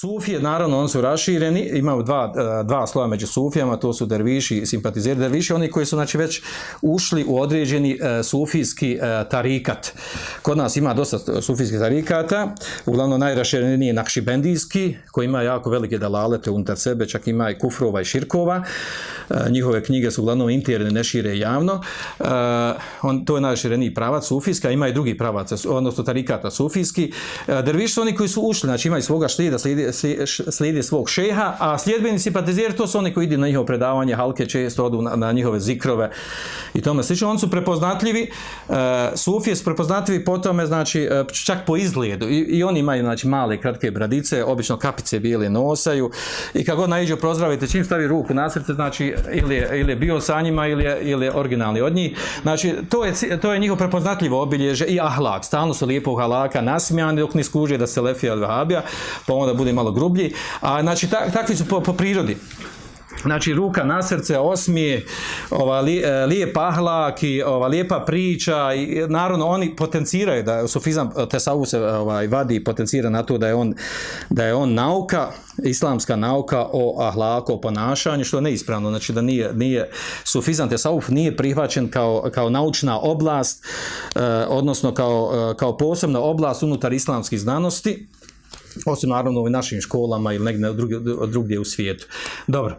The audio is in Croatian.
Sufije, naravno, oni su rašireni, imaju dva, e, dva sloja među Sufijama, to su derviši i simpatizeri derviši, oni koji su znači već ušli u određeni e, sufijski e, tarikat. Kod nas ima dosta sufijskih tarikata, uglavnom najrašireniji je nakšibendijski, koji ima jako velike dalalete unutar sebe, čak ima i kufrova i širkova. Njihove knjige su uglavnom interne, ne šire javno. On, to je najrašireniji pravac sufijska, ima i drugi pravac, odnosno tarikata sufijski. Derviši su oni koji su ušli, znači imaju svoga štida, slijedi, slijedi svog šeha, a sljedbeni simpatizeri to su oni koji idu na njihovo predavanje, halke često odu na, na njihove zikrove i tome slično. Oni su prepoznatljivi, uh, sufije su prepoznatljivi po tome, znači e, čak po izgledu I, i, oni imaju znači male kratke bradice, obično kapice bijele nosaju i kako god naiđu prozdravite, čim stavi ruku na srce, znači ili je, ili je bio sa njima ili je, ili je originalni od njih. Znači to je, to je njihovo prepoznatljivo obilježe i ahlak, stalno su lijepog halaka nasmijani dok ne skuže da se lefija od vahabija, pa onda bude malo grublji. A, znači, tak, takvi su po, po prirodi. Znači, ruka na srce, osmije, ova, li, e, lijep ahlak i ova, lijepa priča i naravno oni potenciraju da sufizam Tesavu se ovaj, vadi i potencira na to da je on, da je on nauka, islamska nauka o ahlaku, o ponašanju, što je neispravno, znači da nije, nije sufizam Tesavuf nije prihvaćen kao, kao naučna oblast, eh, odnosno kao, e, kao posebna oblast unutar islamskih znanosti, osim naravno u našim školama ili negdje drugdje, u svijetu. Dobro.